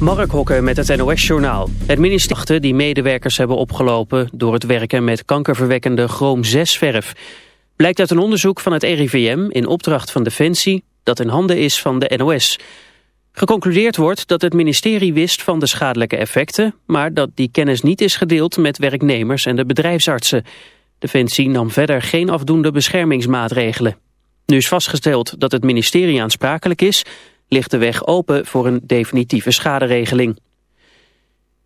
Mark Hokker met het NOS-journaal. Het ministerie die medewerkers hebben opgelopen door het werken met kankerverwekkende chroom-6-verf. Blijkt uit een onderzoek van het RIVM in opdracht van Defensie dat in handen is van de NOS. Geconcludeerd wordt dat het ministerie wist van de schadelijke effecten... maar dat die kennis niet is gedeeld met werknemers en de bedrijfsartsen. Defensie nam verder geen afdoende beschermingsmaatregelen. Nu is vastgesteld dat het ministerie aansprakelijk is ligt de weg open voor een definitieve schaderegeling.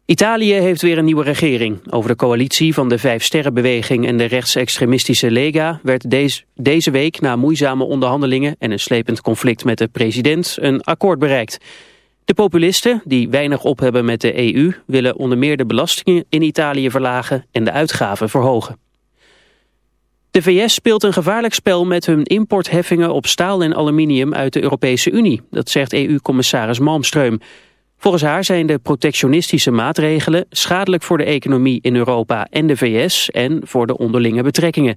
Italië heeft weer een nieuwe regering. Over de coalitie van de Vijf-Sterrenbeweging en de rechtsextremistische Lega werd deze, deze week na moeizame onderhandelingen en een slepend conflict met de president een akkoord bereikt. De populisten, die weinig op hebben met de EU, willen onder meer de belastingen in Italië verlagen en de uitgaven verhogen. De VS speelt een gevaarlijk spel met hun importheffingen op staal en aluminium uit de Europese Unie. Dat zegt EU-commissaris Malmström. Volgens haar zijn de protectionistische maatregelen schadelijk voor de economie in Europa en de VS en voor de onderlinge betrekkingen.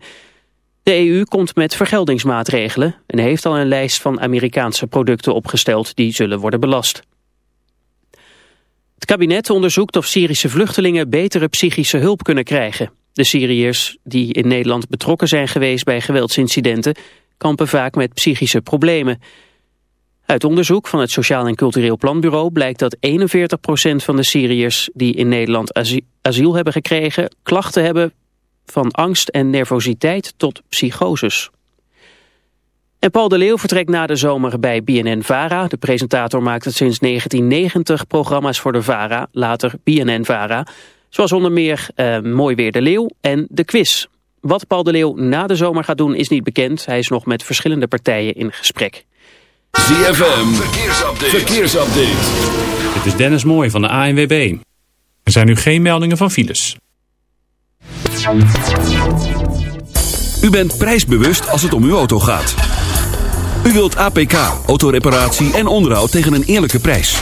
De EU komt met vergeldingsmaatregelen en heeft al een lijst van Amerikaanse producten opgesteld die zullen worden belast. Het kabinet onderzoekt of Syrische vluchtelingen betere psychische hulp kunnen krijgen. De Syriërs die in Nederland betrokken zijn geweest bij geweldsincidenten kampen vaak met psychische problemen. Uit onderzoek van het Sociaal en Cultureel Planbureau blijkt dat 41% van de Syriërs die in Nederland asiel hebben gekregen klachten hebben van angst en nervositeit tot psychoses. En Paul de Leeuw vertrekt na de zomer bij BNN-VARA. De presentator maakt sinds 1990 programma's voor de VARA, later BNN-VARA... Zoals onder meer uh, Mooi Weer de Leeuw en de quiz. Wat Paul de Leeuw na de zomer gaat doen is niet bekend. Hij is nog met verschillende partijen in gesprek. ZFM, verkeersupdate. verkeersupdate. Dit is Dennis Mooi van de ANWB. Er zijn nu geen meldingen van files. U bent prijsbewust als het om uw auto gaat. U wilt APK, autoreparatie en onderhoud tegen een eerlijke prijs.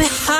me high.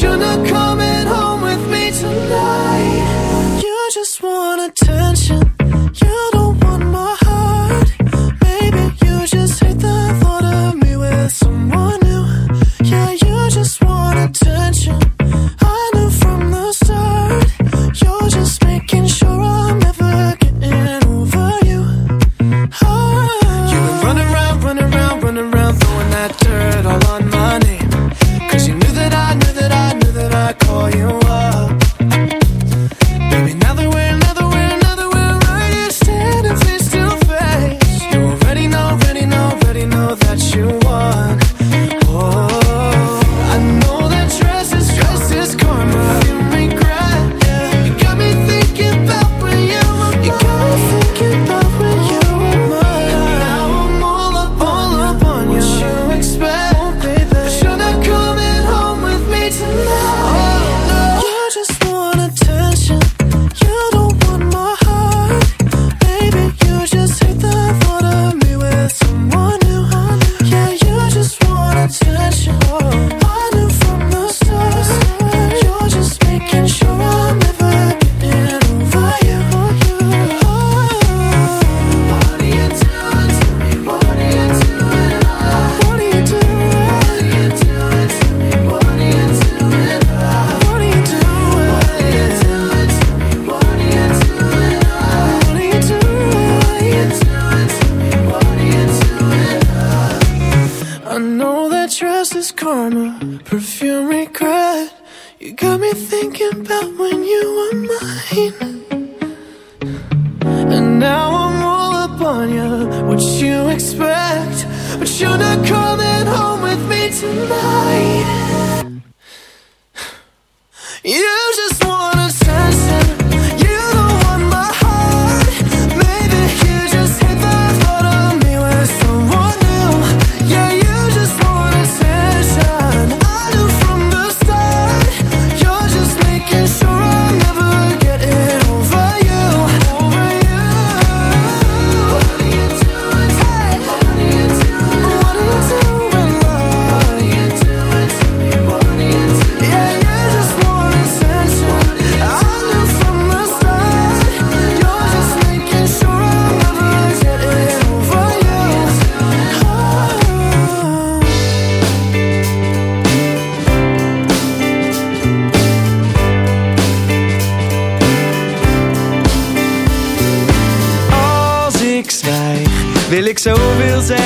Not coming home with me tonight. You just want attention.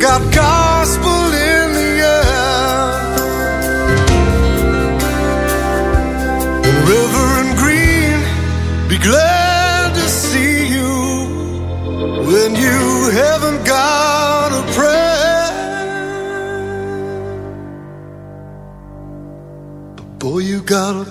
got gospel in the air. The river and green, be glad to see you when you haven't got a prayer. But boy, you got a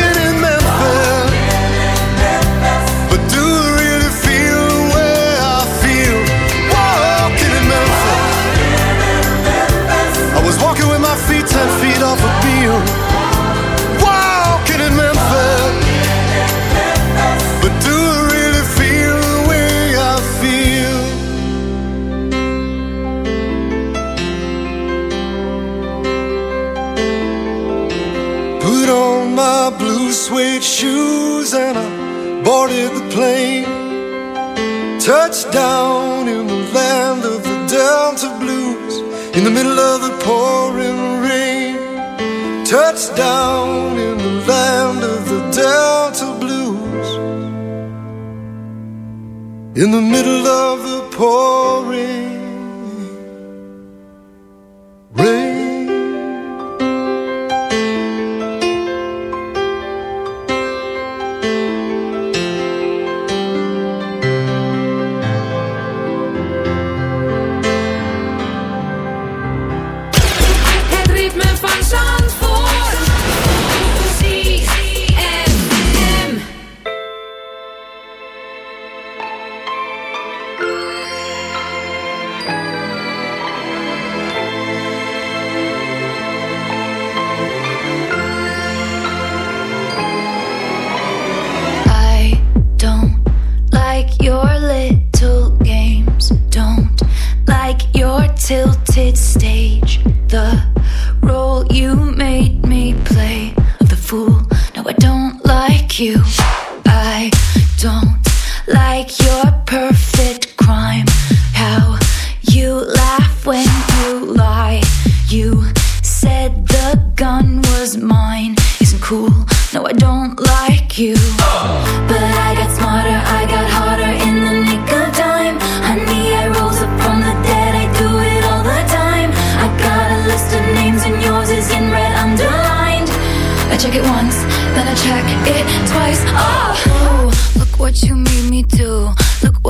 in the middle of the pouring rain. Touchdown.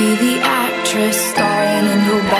Be the actress starring in your bad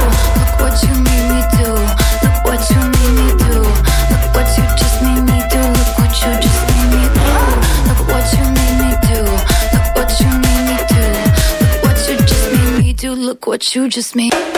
What you just made.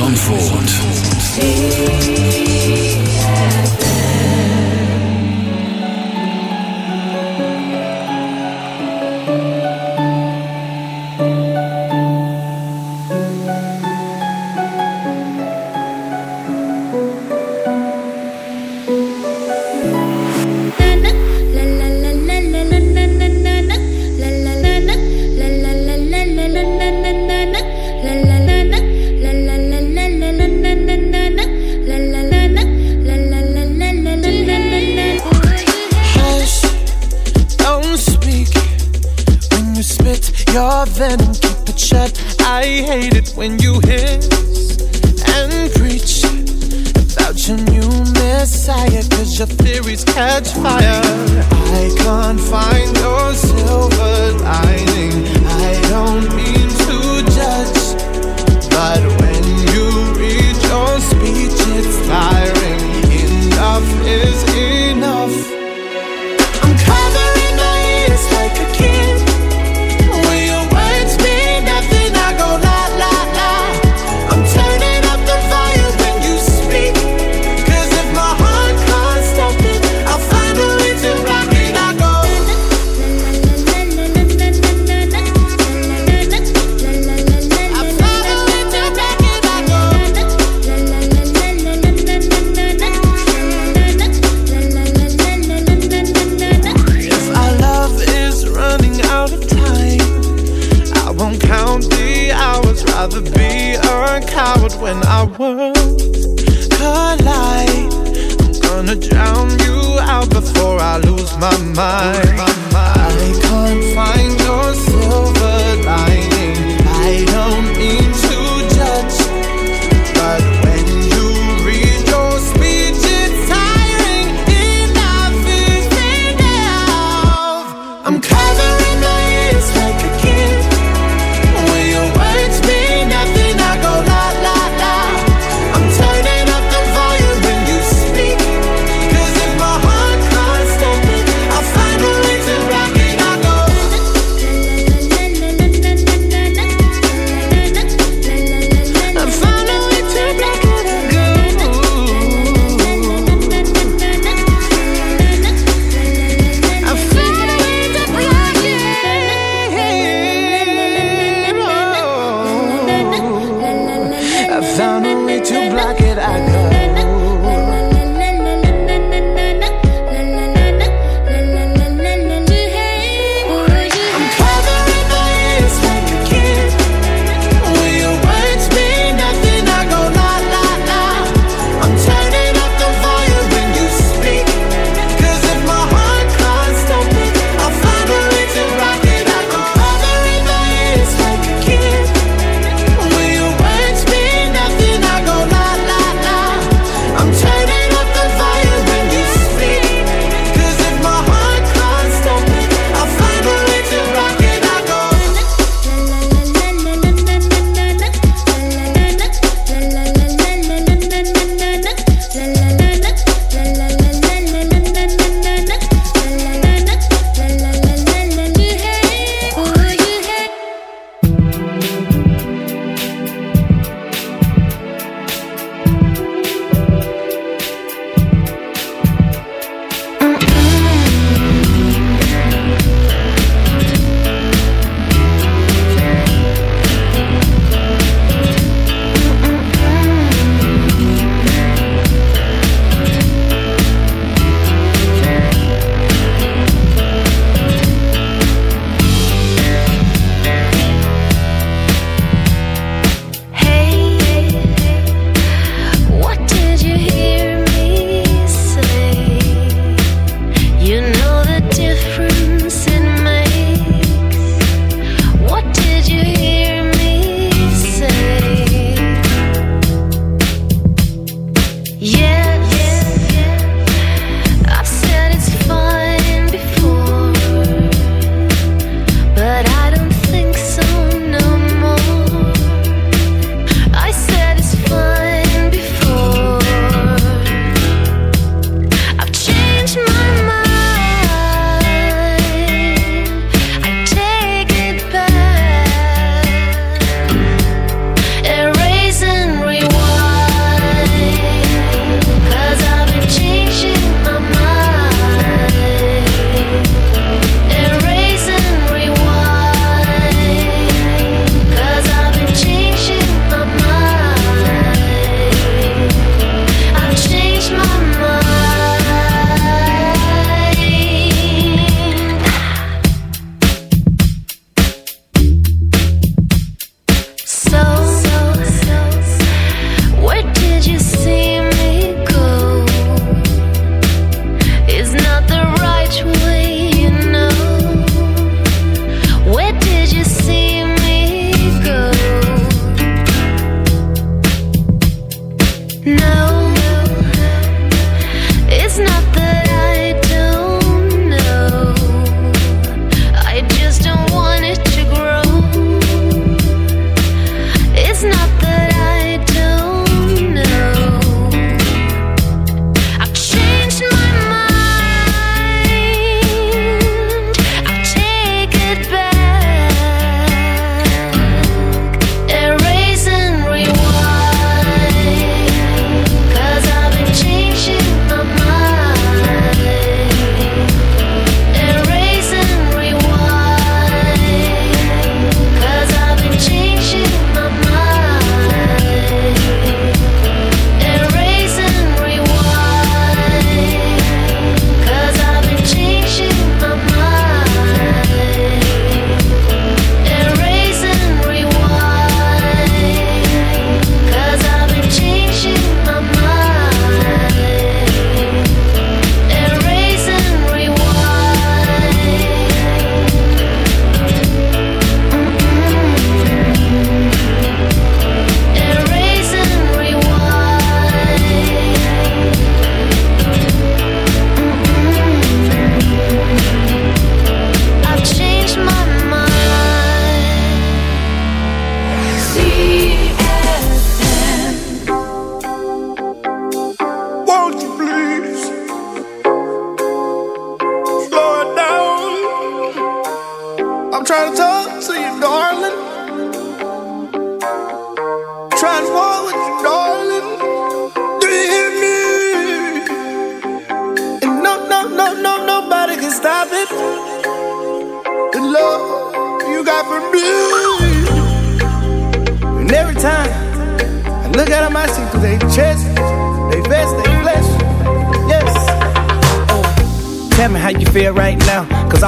Zandvoort. Coward